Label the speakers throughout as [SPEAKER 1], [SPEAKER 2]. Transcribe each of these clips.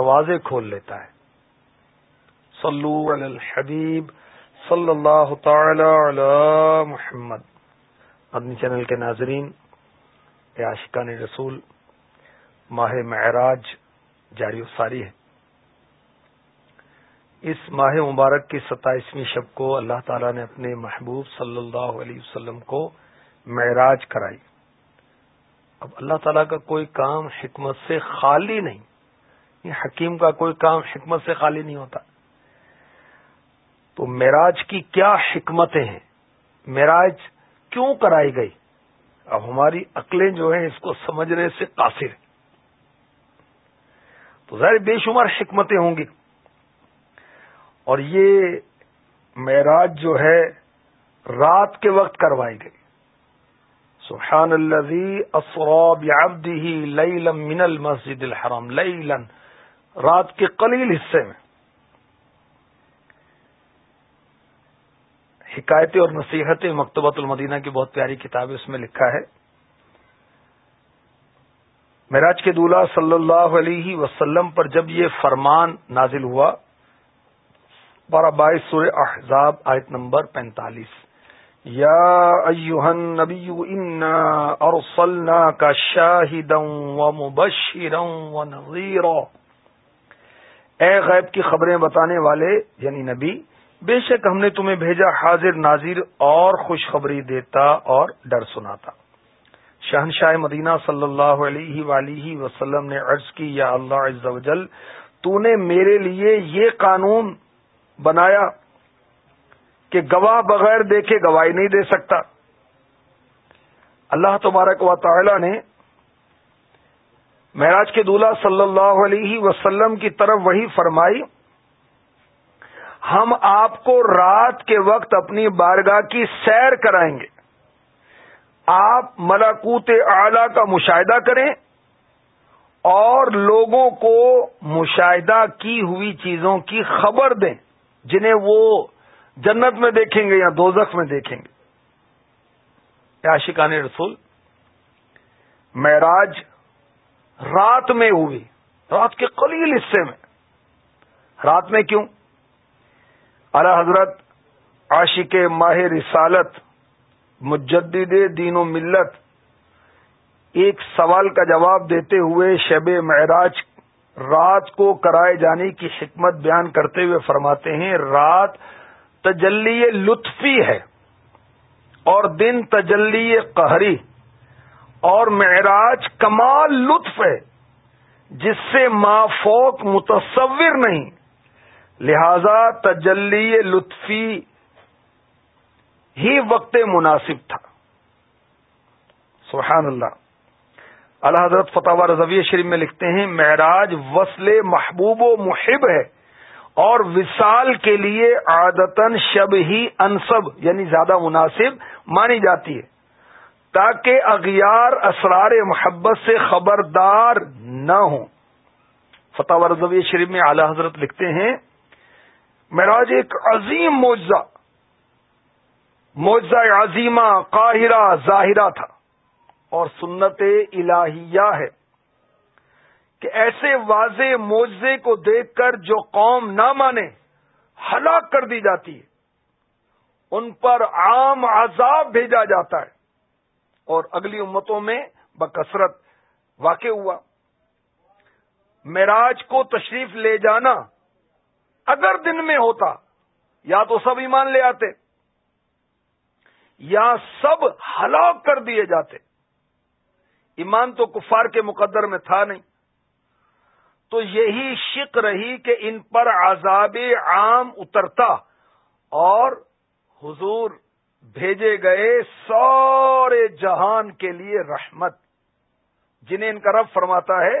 [SPEAKER 1] دروازے کھول لیتا ہے۔ صلو علی الحبیب صلی اللہ تعالی علی محمد۔ مدنی چینل کے ناظرین عاشقان رسول، ماہ معراج جاری و ساری ہے۔ اس ماہ مبارک کی ستائیسویں شب کو اللہ تعالی نے اپنے محبوب صلی اللہ علیہ وسلم کو معراج کرائی۔ اب اللہ تعالیٰ کا کوئی کام حکمت سے خالی نہیں۔ یہ حکیم کا کوئی کام حکمت سے خالی نہیں ہوتا۔ تو معراج کی کیا حکمتیں ہیں؟ معراج کیوں کرائی گئی؟ اب ہماری عقلیں جو ہیں اس کو سمجھنے سے قاصر تو ظاہر بے شمار حکمتیں ہوں گی۔ اور یہ معراج جو ہے رات کے وقت کروائی گئی۔ سبحان الذي اسرا بعبده ليلا من المسجد الحرام ليلا رات کے قلیل حصے میں۔ حکایتیں اور نصیحتیں مکتبۃ المدینہ کی بہت پیاری کتاب ہے، اس میں لکھا ہے، معراج کے دولہ صلی اللہ علیہ وسلم پر جب یہ فرمان نازل ہوا، بارہ بائیس سورہ احزاب، آیت نمبر پینتالیس۔ یا ایوہن نبی انا ارسلنا کا شاہدا و مبشرا و نظیرا اے غیب کی خبریں بتانے والے یعنی نبی، بے شک ہم نے تمہیں بھیجا حاضر ناظر اور خوشخبری دیتا اور ڈر سناتا۔ شہنشاہ مدینہ صلی اللہ علیہ ولیہ وسلم نے عرض کی، یا اللہ عز و جل، تو نے میرے لیے یہ قانون بنایا کہ گواہ بغیر دیکھے گواہی نہیں دے سکتا۔ اللہ تبارک و تعالی نے معراج کے دولہ صلی اللہ علیہ وسلم کی طرف وہی فرمائی، ہم آپ کو رات کے وقت اپنی بارگاہ کی سیر کرائیں گے۔ آپ ملاکوت اعلی کا مشاہدہ کریں اور لوگوں کو مشاہدہ کی ہوئی چیزوں کی خبر دیں، جنہیں وہ جنت میں دیکھیں گے یا دوزخ میں دیکھیں گے۔ عاشقان رسول، معراج رات میں ہوئی رات کے قلیل حصے میں رات میں کیوں اعلی حضرت عاشق ماہ رسالت مجدد دین و ملت ایک سوال کا جواب دیتے ہوئے شب معراج رات کو کرائے جانے کی حکمت بیان کرتے ہوئے فرماتے ہیں، رات تجلی لطفی ہے اور دن تجلی قہری اور معراج کمال لطف ہے، جس سے مافوق متصور نہیں۔ لہذا تجلی لطفی ہی وقت مناسب تھا۔ سبحان اللہ۔ اللہ حضرت فتح رضوی شریف میں لکھتے ہیں، معراج وصل محبوب و محب ہے اور وصال کے لیے عادتن شب ہی انصب یعنی زیادہ مناسب مانی جاتی ہے۔ تاکہ اغیار اسرار محبت سے خبردار نہ ہوں۔ فتح رضوی شریف میں اعلی حضرت لکھتے ہیں، معراج ایک عظیم معجزہ معجزہ عظیمہ قاہرہ ظاہرہ تھا، اور سنت الہیہ ہے کہ ایسے واضح معجزے کو دیکھ کر جو قوم نہ مانے، ہلاک کر دی جاتی ہے، ان پر عام عذاب بھیجا جاتا ہے۔ اور اگلی امتوں میں بکثرت واقع ہوا۔ معراج کو تشریف لے جانا اگر دن میں ہوتا، یا تو سب ایمان لے آتے، یا سب ہلاک کر دیے جاتے۔ ایمان تو کفار کے مقدر میں تھا نہیں۔ تو یہی شک رہی کہ ان پر عذاب عام اترتا اور حضور بھیجے گئے سورے جہان کے لیے رحمت، جنہیں ان کا رب فرماتا ہے،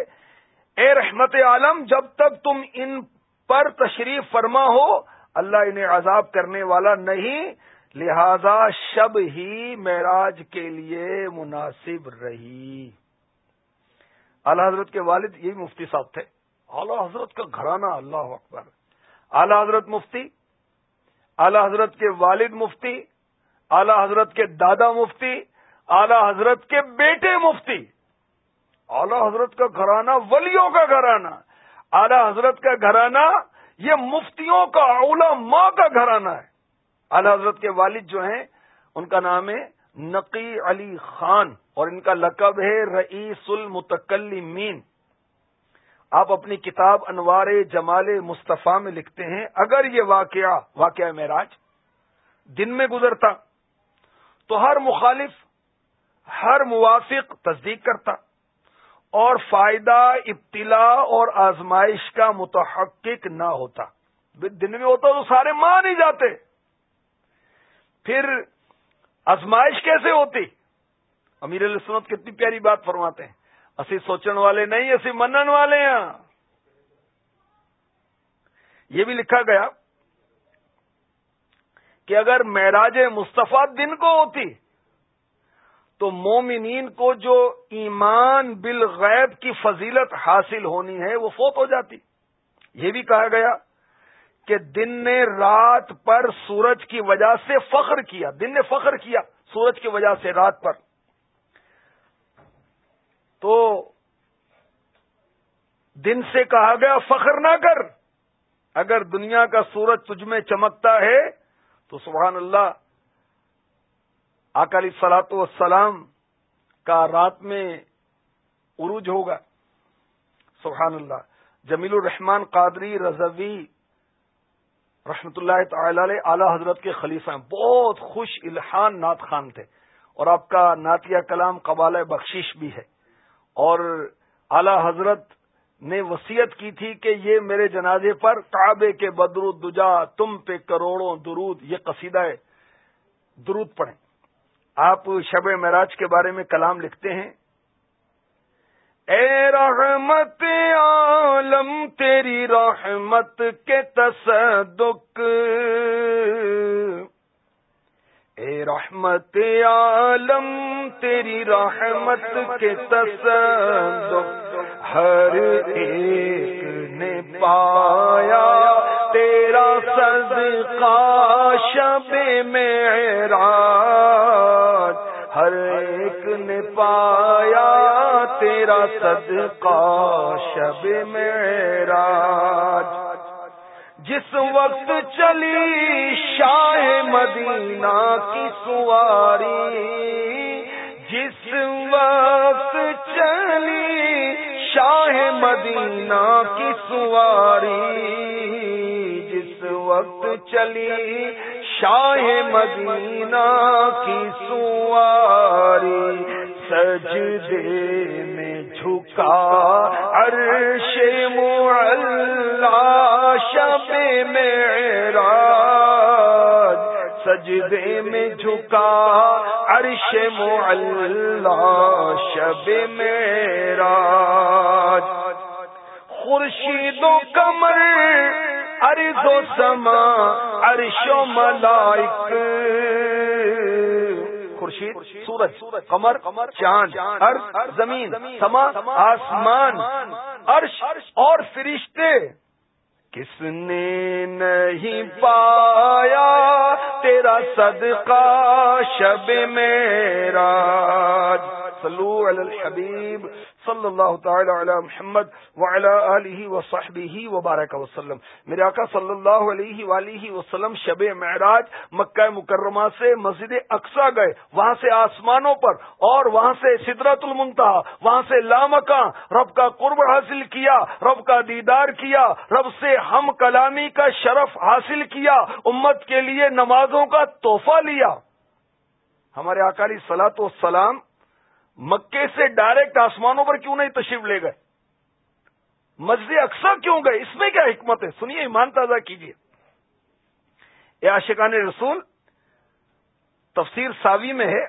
[SPEAKER 1] اے رحمت عالم، جب تک تم ان پر تشریف فرما ہو، اللہ انہیں عذاب کرنے والا نہیں، لہذا شب ہی معراج کے لیے مناسب رہی۔ اللہ حضرت کے والد یہی مفتی صاحب تھے۔ اعلی حضرت کا گھرانہ، اللہ اکبر۔ اعلی حضرت مفتی، اعلی حضرت کے والد مفتی اعلی حضرت کے دادا مفتی، اعلی حضرت کے بیٹے مفتی۔ اعلی حضرت کا گھرانہ، ولیوں کا گھرانہ۔ اعلی حضرت کا گھرانہ، یہ مفتیوں کا، اولا ماں کا گھرانہ ہے۔ اعلی حضرت کے والد جو ہیں، ان کا نام ہے نقی علی خان اور ان کا لقب ہے رئیس المتکلمین۔ آپ اپنی کتاب انوار جمال مصطفیٰ میں لکھتے ہیں، اگر یہ واقعہ واقعہ معراج، دن میں گزرتا۔ تو ہر مخالف، ہر موافق تصدیق کرتا اور فائدہ، ابتلا اور آزمائش کا متحقق نہ ہوتا۔ دن میں ہوتا تو سارے مان ہی جاتے۔ پھر آزمائش کیسے ہوتی؟ امیر السنت کتنی پیاری بات فرماتے ہیں۔ اسی سوچن والے نہیں، اسی منن والے ہیں۔ یہ بھی لکھا گیا۔ کہ اگر معراج مصطفیٰ دن کو ہوتی تو مومنین کو جو ایمان بالغیب کی فضیلت حاصل ہونی ہے وہ فوت ہو جاتی۔ یہ بھی کہا گیا کہ دن نے رات پر سورج کی وجہ سے فخر کیا، دن نے فخر کیا سورج کی وجہ سے رات پر۔ تو دن سے کہا گیا، فخر نہ کر۔ اگر دنیا کا سورج تجھ میں چمکتا ہے تو سبحان اللہ اکالی سلاط والسلام کا رات میں عروج ہوگا۔ سبحان اللہ۔ جمیل الرحمان قادری رضوی رحمت اللہ تعالی علیہ، اعلی حضرت کے خلیفہ ہیں۔ بہت خوش الحان نعت خان تھے۔ اور آپ کا نعتیہ کلام قبال بخشش بھی ہے۔ اور اعلی حضرت نے وسیعت کی تھی کہ یہ میرے جنازے پر کعبے کے بدر دجا تم پہ کروڑوں درود، یہ قصیدہ ہے، درود پڑھیں۔ آپ شب معراج کے بارے میں کلام لکھتے ہیں۔ اے رحمت عالم، تیری رحمت کے تصدق۔ اے رحمت عالم، تیری رحمت کے تصدق۔ ہر ایک نے پایا تیرا صدقہ شب معراج۔ ہر ایک نے پایا تیرا صدقہ شب معراج۔ جس وقت چلی شاہ مدینہ کی سواری، جس وقت چلی شاہ مدینہ کی سواری جس وقت چلی شاہ مدینہ کی سواری سجدے میں جھکا عرش معلا شب میرا سجدے میں جھکا عرش معلا شب میرا خورشید و کمر ارض و سما، عرش و ملائک خورشید، سورج، قمر، چاند، ارض، زمین، سما، آسمان، عرش اور فرشتے۔ کس نے نہیں پایا تیرا صدقہ شب میرا صلو علی الحبیب صلی اللہ تعالی علی محمد وعلی وصحبہ وبارک وسلم۔ میرے آقا صلی اللہ علیہ وآلہ وسلم شب معراج مکہ مکرمہ سے مسجد اقسا گئے۔ وہاں سے آسمانوں پر اور وہاں سے سدرت المنتا وہاں سے لامکاں۔ رب کا قرب حاصل کیا، رب کا دیدار کیا، رب سے ہم کلامی کا شرف حاصل کیا، امت کے لیے نمازوں کا تحفہ لیا۔ ہمارے اکالی سلاط و سلام مکے سے ڈائریکٹ آسمانوں پر کیوں نہیں تشریف لے گئے؟ مسجد اکثر کیوں گئے؟ اس میں کیا حکمت ہے؟ سنیے، ایمان تازہ کیجیے۔ اے عاشقان رسول، تفسیر ساوی میں ہے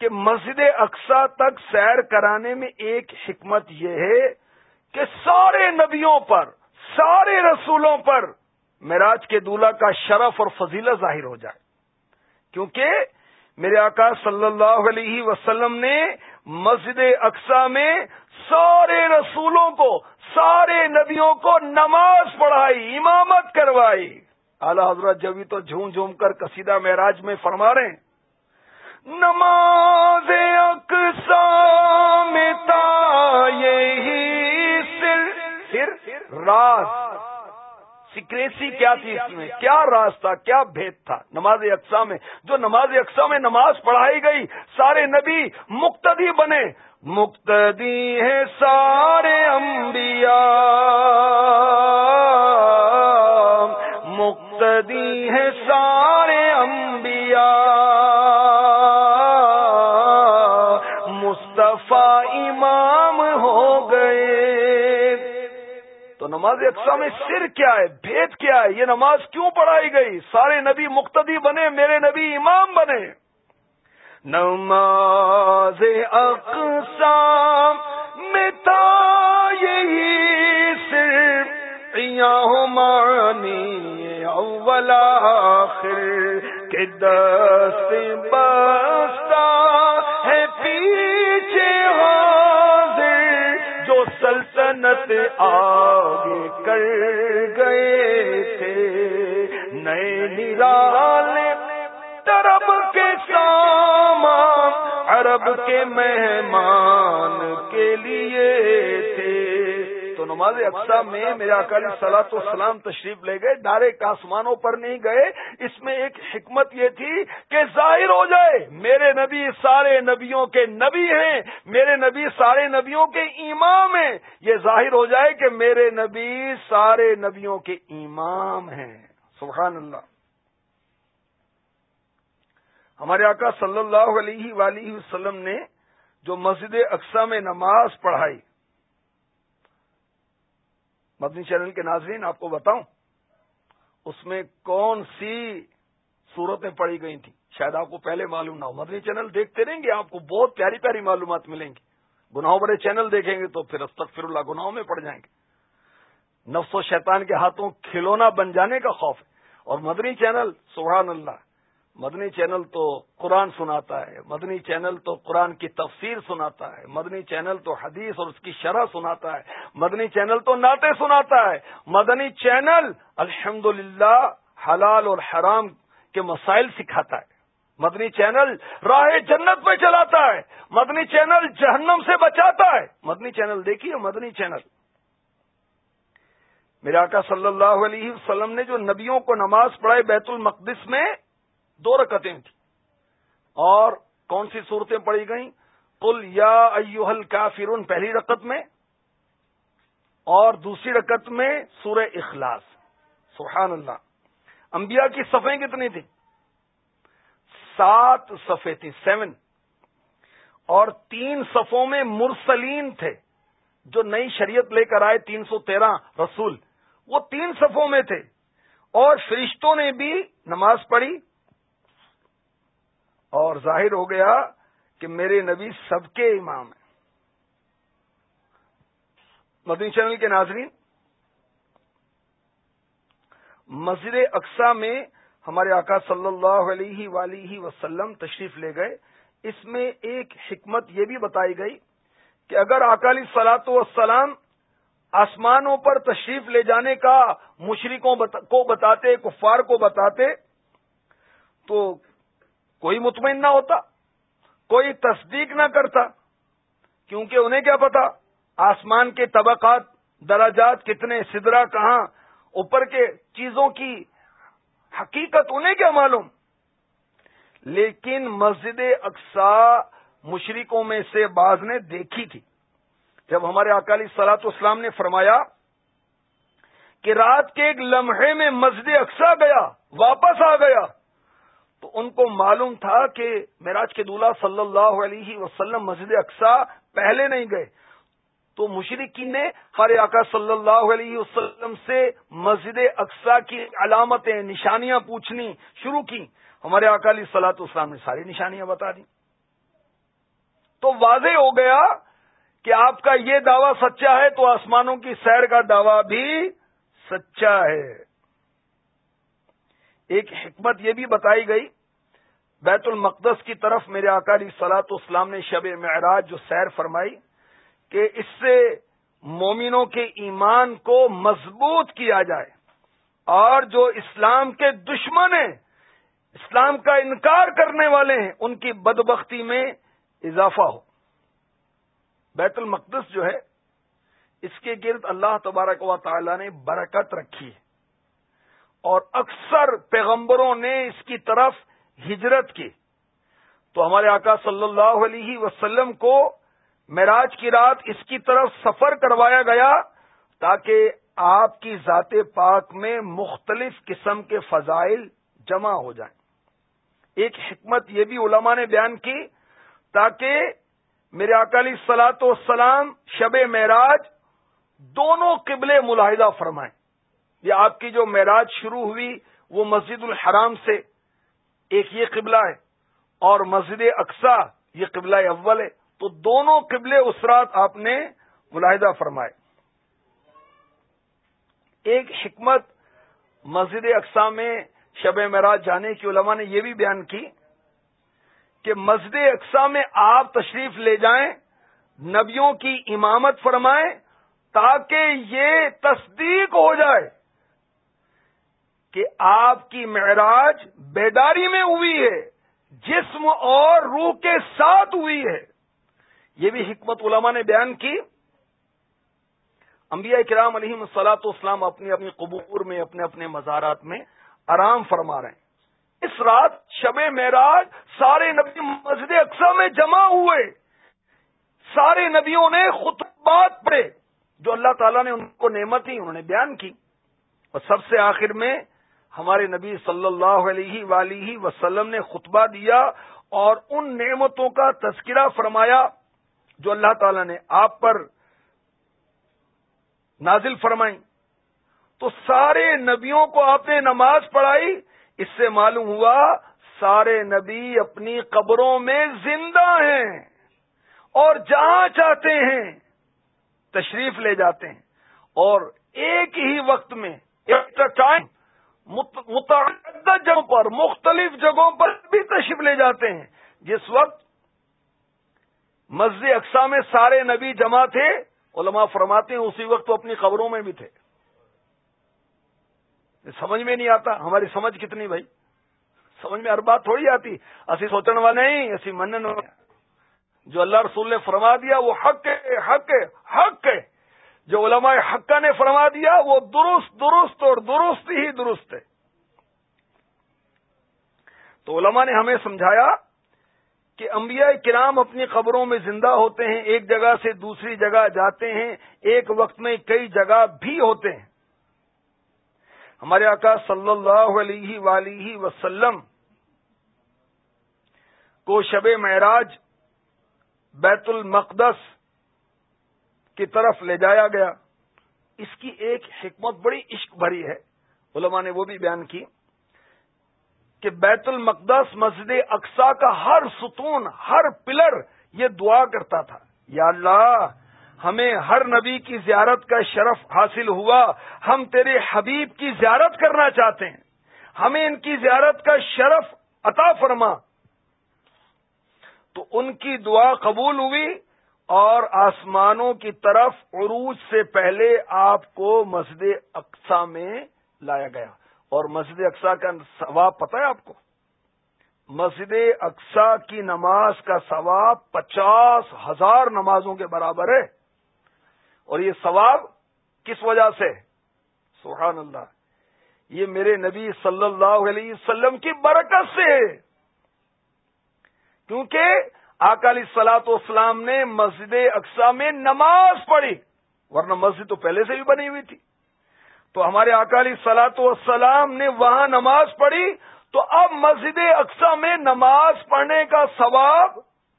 [SPEAKER 1] کہ مسجد اقسا تک سیر کرانے میں ایک حکمت یہ ہے کہ سارے نبیوں پر، سارے رسولوں پر معراج کے دولہ کا شرف اور فضیلہ ظاہر ہو جائے۔ کیونکہ میرے آقا صلی اللہ علیہ وسلم نے مسجد اقسا میں سارے رسولوں کو، سارے نبیوں کو نماز پڑھائی، امامت کروائی۔ اعلی حضرت جبھی تو جھوم جھوم کر کسیدہ معراج میں فرما رہے ہیں۔ نماز اقسا میں تا یہی سر، راز۔ سیکریسی کیا تھی اس میں؟ کیا راز تھا کیا بھید تھا؟ نماز اقسا میں، جو نماز اقسا میں نماز پڑھائی گئی، سارے نبی مقتدی بنے۔ مقتدی ہے سارے انبیاء۔ مقتدی ہے سارے انبیاء۔ مصطفیٰ امام ہو گئے۔ تو نماز اقسا میں سر کیا ہے؟ بھید کیا ہے؟ یہ نماز کیوں پڑھائی گئی؟ سارے نبی مقتدی بنے، میرے نبی امام بنے۔ نماز اقسام میں تا یہی صرف مانی اول آخر کے دست بستا جنت آگے کر گئے تھے۔ نئے نرالے طرب کے سامان، عرب کے مہمان کے لیے تھے۔ تو نماز اقسا میں میرا اکالی سلاۃ و سلام تشریف لے گئے ڈائریکٹ آسمانوں پر نہیں گئے۔ اس میں ایک حکمت یہ تھی کہ ظاہر ہو جائے، میرے نبی سارے نبیوں کے نبی ہیں، میرے نبی سارے نبیوں کے امام ہیں۔ یہ ظاہر ہو جائے کہ میرے نبی سارے نبیوں کے امام ہیں۔ سبحان اللہ۔ ہمارے آقا صلی اللہ علیہ ولیہ وسلم نے جو مسجد اقسا میں نماز پڑھائی مدنی چینل کے ناظرین، آپ کو بتاؤں، اس میں کون سی صورتیں پڑھی گئی تھیں؟ شاید آپ کو پہلے معلوم نہ ہو۔ مدنی چینل دیکھتے رہیں گے، آپ کو بہت پیاری پیاری معلومات ملیں گی۔ گناہوں بڑے چینل دیکھیں گے تو پھر استغفر اللہ، گناہوں میں پڑ جائیں گے۔ نفس و شیطان کے ہاتھوں کھلونا بن جانے کا خوف ہے۔ اور مدنی چینل، سبحان اللہ مدنی چینل تو قرآن سناتا ہے، مدنی چینل تو قرآن کی تفسیر سناتا ہے، مدنی چینل تو حدیث اور اس کی شرح سناتا ہے، مدنی چینل تو نعتیں سناتا ہے۔ مدنی چینل الحمد حلال اور حرام کے مسائل سکھاتا ہے۔ مدنی چینل راہ جنت پہ چلاتا ہے۔ مدنی چینل جہنم سے بچاتا ہے۔ مدنی چینل دیکھیے، مدنی چینل۔ میرا آقا صلی اللہ علیہ وسلم نے جو نبیوں کو نماز پڑھائے بیت المقدس میں دو رکتیں تھیں۔ اور کون سی صورتیں پڑی گئیں؟ کل یا ایوہل کافرون پہلی رکت میں، اور دوسری رکت میں سورہ اخلاص۔ سبحان اللہ۔ انبیاء کی صفیں کتنی تھیں؟ سات صفے تھیں، سیون۔ اور تین صفوں میں مرسلین تھے، جو نئی شریعت لے کر آئے، تین سو تیرہ رسول۔ وہ تین صفوں میں تھے۔ اور فرشتوں نے بھی نماز پڑھی اور ظاہر ہو گیا کہ میرے نبی سب کے امام ہیں۔ مدنی چینل کے ناظرین، مسجد اقسا میں ہمارے آقا صلی اللہ علیہ ولیہ وسلم تشریف لے گئے۔ اس میں ایک حکمت یہ بھی بتائی گئی کہ اگر اکالی سلاط وسلام آسمانوں پر تشریف لے جانے کا مشرقوں کو بتاتے، کفار کو بتاتے، تو کوئی مطمئن نہ ہوتا، کوئی تصدیق نہ کرتا، کیونکہ انہیں کیا پتا، آسمان کے طبقات دراجات کتنے سدرا کہاں، اوپر کے چیزوں کی حقیقت انہیں کیا معلوم؟ لیکن مسجد اقسا مشرقوں میں سے بعض نے دیکھی تھی۔ جب ہمارے اکالی سلاط اسلام نے فرمایا کہ رات کے ایک لمحے میں مسجد اقسا گیا، واپس آ گیا تو ان کو معلوم تھا کہ معراج کے دولہ صلی اللہ علیہ وسلم مسجد اقسا پہلے نہیں گئے۔ تو مشرقی نے ہر آقا صلی اللہ علیہ وسلم سے مسجد اقسا کی علامتیں، نشانیاں پوچھنی شروع کی۔ ہمارے علی سلاط اسلام نے ساری نشانیاں بتا دی تو واضح ہو گیا کہ آپ کا یہ دعویٰ سچا ہے تو آسمانوں کی سیر کا دعویٰ بھی سچا ہے۔ ایک حکمت یہ بھی بتائی گئی بیت المقدس کی طرف میرے اکالی سلاط اسلام نے شب معراج جو سیر فرمائی کہ اس سے مومنوں کے ایمان کو مضبوط کیا جائے اور جو اسلام کے دشمن ہیں، اسلام کا انکار کرنے والے ہیں، ان کی بدبختی میں اضافہ ہو۔ بیت المقدس جو ہے، اس کے گرد اللہ تبارک و تعالی نے برکت رکھی ہے۔ اور اکثر پیغمبروں نے اس کی طرف ہجرت کی۔ تو ہمارے آقا صلی اللہ علیہ وسلم کو معراج کی رات اس کی طرف سفر کروایا گیا تاکہ آپ کی ذات پاک میں مختلف قسم کے فضائل جمع ہو جائیں۔ ایک حکمت یہ بھی علماء نے بیان کی تاکہ میرے اکالی سلاط والسلام شب معراج دونوں قبلے ملاحدہ فرمائیں۔ یہ آپ کی جو معراج شروع ہوئی وہ مسجد الحرام سے ایک یہ قبلہ ہے اور مسجد اقسا یہ قبلہ اول ہے۔ تو دونوں قبلے اس رات آپ نے ملاحدہ فرمائے۔ ایک حکمت مسجد اقسا میں شب معراج جانے کی علماء نے یہ بھی بیان کی کہ مسجد اقسا میں آپ تشریف لے جائیں، نبیوں کی امامت فرمائیں تاکہ یہ تصدیق ہو جائے۔ کہ آپ کی معراج بیداری میں ہوئی ہے، جسم اور روح کے ساتھ ہوئی ہے۔ یہ بھی حکمت علماء نے بیان کی۔ انبیاء کرام علیہ مسلاط اسلام اپنی اپنی قبور میں، اپنے اپنے مزارات میں آرام فرما رہے ہیں۔ اس رات شب معراج سارے نبی مسجد اقسا میں جمع ہوئے۔ سارے نبیوں نے خطبات پڑھے، جو اللہ تعالیٰ نے ان کو نعمت ہی انہوں نے بیان کی۔ اور سب سے آخر میں ہمارے نبی صلی اللہ علیہ ولی وسلم نے خطبہ دیا اور ان نعمتوں کا تذکرہ فرمایا جو اللہ تعالیٰ نے آپ پر نازل فرمائی تو سارے نبیوں کو آپ نے نماز پڑھائی۔ اس سے معلوم ہوا سارے نبی اپنی قبروں میں زندہ ہیں اور جہاں چاہتے ہیں تشریف لے جاتے ہیں اور ایک ہی وقت میں ایٹ ٹائم متعدد جگہوں پر، مختلف جگہوں پر بھی تشریف لے جاتے ہیں۔ جس وقت مسجد اقسا میں سارے نبی جمع تھے، علماء فرماتے ہیں اسی وقت وہ اپنی خبروں میں بھی تھے۔ سمجھ میں نہیں آتا، ہماری سمجھ کتنی بھائی؟ سمجھ میں ہر بات تھوڑی آتی۔ اسی سوچنے والے نہیں اسی منن جو اللہ رسول نے فرما دیا، وہ حق ہے حق ہے حق ہے۔ جو علماء حقہ نے فرما دیا، وہ درست درست اور درست ہی درست ہے۔ تو علماء نے ہمیں سمجھایا کہ انبیاء کرام اپنی خبروں میں زندہ ہوتے ہیں، ایک جگہ سے دوسری جگہ جاتے ہیں، ایک وقت میں کئی جگہ بھی ہوتے ہیں۔ ہمارے آقا صلی اللہ علیہ ولی وسلم کو شب معراج بیت المقدس کی طرف لے جایا گیا۔ اس کی ایک حکمت بڑی عشق بھری ہے۔ علماء نے وہ بھی بیان کی کہ بیت المقدس مسجد اقسا کا ہر ستون، ہر پلر یہ دعا کرتا تھا۔ یا اللہ، ہمیں ہر نبی کی زیارت کا شرف حاصل ہوا۔ ہم تیرے حبیب کی زیارت کرنا چاہتے ہیں۔ ہمیں ان کی زیارت کا شرف عطا فرما۔ تو ان کی دعا قبول ہوئی۔ اور آسمانوں کی طرف عروج سے پہلے آپ کو مسجد اقسا میں لایا گیا۔ اور مسجد اقسا کا ثواب پتہ ہے آپ کو؟ مسجد اقسا کی نماز کا ثواب پچاس ہزار نمازوں کے برابر ہے۔ اور یہ ثواب کس وجہ سے؟ سبحان اللہ۔ یہ میرے نبی صلی اللہ علیہ وسلم کی برکت سے ہے۔ کیونکہ اکالی سلاط اسلام نے مسجد اقسا میں نماز پڑھی، ورنہ مسجد تو پہلے سے بھی بنی ہوئی تھی۔ تو ہمارے اکالی سلاط والسلام نے وہاں نماز پڑھی، تو اب مسجد اقسا میں نماز پڑھنے کا ثواب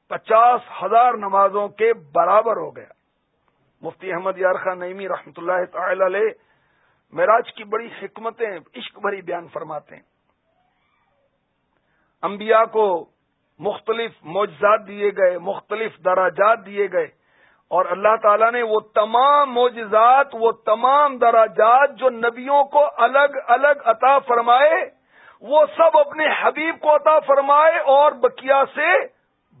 [SPEAKER 1] پچاس ہزار نمازوں کے برابر ہو گیا۔ مفتی احمد یار خان نعمی رحمۃ اللہ تعالی علیہ معراج کی بڑی حکمتیں، عشق بھری بیان فرماتے ہیں۔ انبیاء کو مختلف معجزات دیے گئے، مختلف دراجات دیے گئے۔ اور اللہ تعالیٰ نے وہ تمام معجزات، وہ تمام دراجات جو نبیوں کو الگ الگ عطا فرمائے، وہ سب اپنے حبیب کو عطا فرمائے اور بکیا سے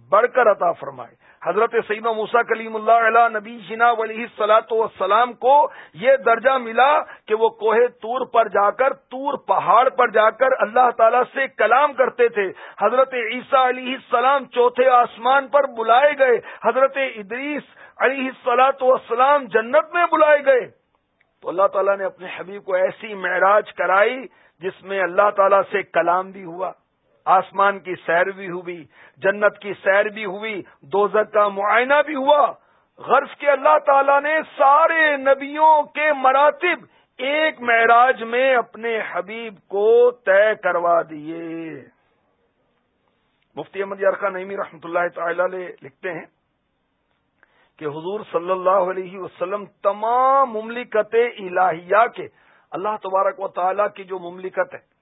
[SPEAKER 1] بڑھ کر عطا فرمائے۔ حضرت سعید موسا کلیم اللہ علیہ نبی جنا ولی سلاۃ والسلام کو یہ درجہ ملا کہ وہ کوہ تور پر جا کر تور پہاڑ پر جا کر اللہ تعالی سے کلام کرتے تھے۔ حضرت عیسیٰ علیہ السلام چوتھے آسمان پر بلائے گئے۔ حضرت ادریس علیہ سلاۃ والسلام جنت میں بلائے گئے۔ تو اللہ تعالیٰ نے اپنے حبیب کو ایسی معراج کرائی جس میں اللہ تعالیٰ سے کلام بھی ہوا۔ آسمان کی سیر بھی ہوئی، جنت کی سیر بھی ہوئی دوزت کا معائنہ بھی ہوا۔ غرض کے اللہ تعالیٰ نے سارے نبیوں کے مراتب ایک معراج میں اپنے حبیب کو طے کروا دیے۔ مفتی احمد یارخان نعمی رحمۃ اللہ تعالی لکھتے ہیں کہ حضور صلی اللہ علیہ وسلم تمام مملکت الہیہ کے اللہ تبارک و تعالی کی جو مملکت ہے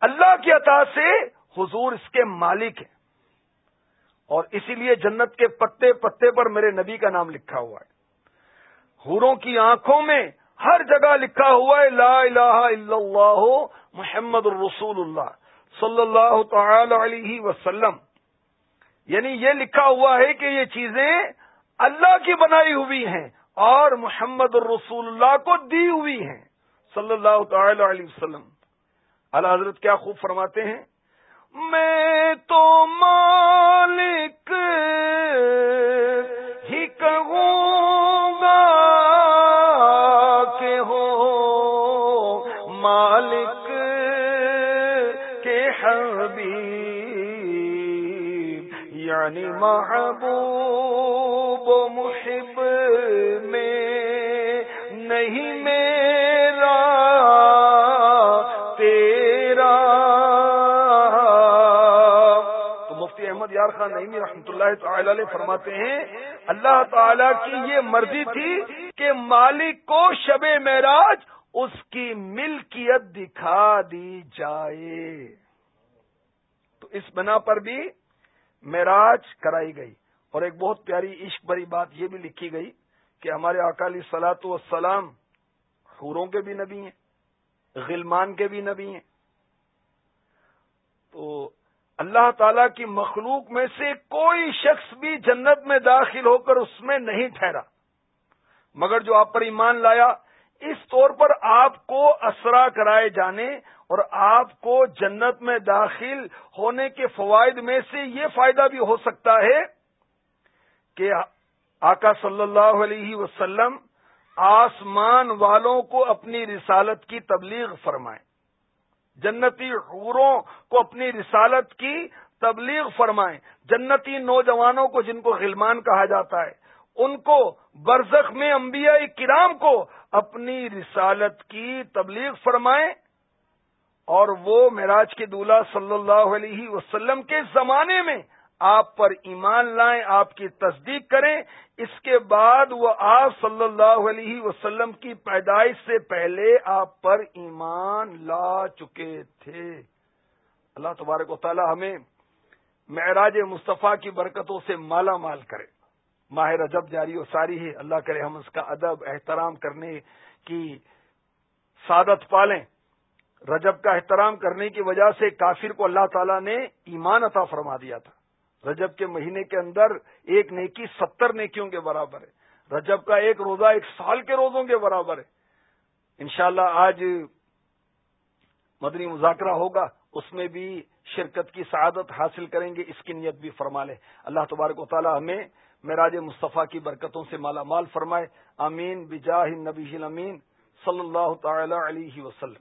[SPEAKER 1] اللہ کی عطا سے حضور اس کے مالک ہیں۔ اور اسی لیے جنت کے پتے پتے پر میرے نبی کا نام لکھا ہوا ہے۔ حوروں کی آنکھوں میں ہر جگہ لکھا ہوا ہے، لا الہ الا اللہ محمد الرسول اللہ صلی اللہ تعالی علیہ وسلم۔ یعنی یہ لکھا ہوا ہے کہ یہ چیزیں اللہ کی بنائی ہوئی ہیں اور محمد الرسول اللہ کو دی ہوئی ہیں، صلی اللہ تعالی علیہ وسلم۔ اللہ حضرت کیا خوب فرماتے ہیں؟ میں تو مالک ہی کہوں گا کہ ہو مالک کے حبیب یعنی محبوب یار خان نئی رحمۃ اللہ تعالی علیہ فرماتے ہیں، اللہ تعالی کی یہ مرضی تھی کہ مالک کو شب معراج اس کی ملکیت دکھا دی جائے۔ تو اس بنا پر بھی معراج کرائی گئی۔ اور ایک بہت پیاری عشق بری بات یہ بھی لکھی گئی کہ ہمارے اکالی سلاط والسلام حوروں کے بھی نبی ہیں، غلمان کے بھی نبی ہیں۔ تو اللہ تعالی کی مخلوق میں سے کوئی شخص بھی جنت میں داخل ہو کر اس میں نہیں ٹھہرا۔ مگر جو آپ پر ایمان لایا، اس طور پر آپ کو اسرا کرائے جانے اور آپ کو جنت میں داخل ہونے کے فوائد میں سے یہ فائدہ بھی ہو سکتا ہے کہ آقا صلی اللہ علیہ وسلم آسمان والوں کو اپنی رسالت کی تبلیغ فرمائیں۔ جنتی حوروں کو اپنی رسالت کی تبلیغ فرمائیں۔ جنتی نوجوانوں کو جن کو غلمان کہا جاتا ہے، ان کو برزخ میں انبیاء کرام کو اپنی رسالت کی تبلیغ فرمائیں۔ اور وہ معراج کے دولہ صلی اللہ علیہ وسلم کے زمانے میں آپ پر ایمان لائیں، آپ کی تصدیق کریں، اس کے بعد وہ آپ صلی اللہ علیہ وسلم کی پیدائش سے پہلے آپ پر ایمان لا چکے تھے۔ اللہ تبارک و تعالی ہمیں معراج مصطفیٰ کی برکتوں سے مالا مال کرے۔ ماہ رجب جاری و ساری ہے، اللہ کرے ہم اس کا ادب، احترام کرنے کی سعادت پالیں۔ رجب کا احترام کرنے کی وجہ سے کافر کو اللہ تعالیٰ نے ایمان عطا فرما دیا تھا۔ رجب کے مہینے کے اندر ایک نیکی ستر نیکیوں کے برابر ہے۔ رجب کا ایک روزہ ایک سال کے روزوں کے برابر ہے۔ انشاءاللہ آج مدنی مذاکرہ ہوگا، اس میں بھی شرکت کی سعادت حاصل کریں گے، اس کی نیت بھی فرما لے اللہ تبارک و تعالی ہمیں معراج مصطفیٰ کی برکتوں سے مالا مال فرمائے۔ امین بجاہ نبی امین صلی اللہ تعالی علیہ وسلم۔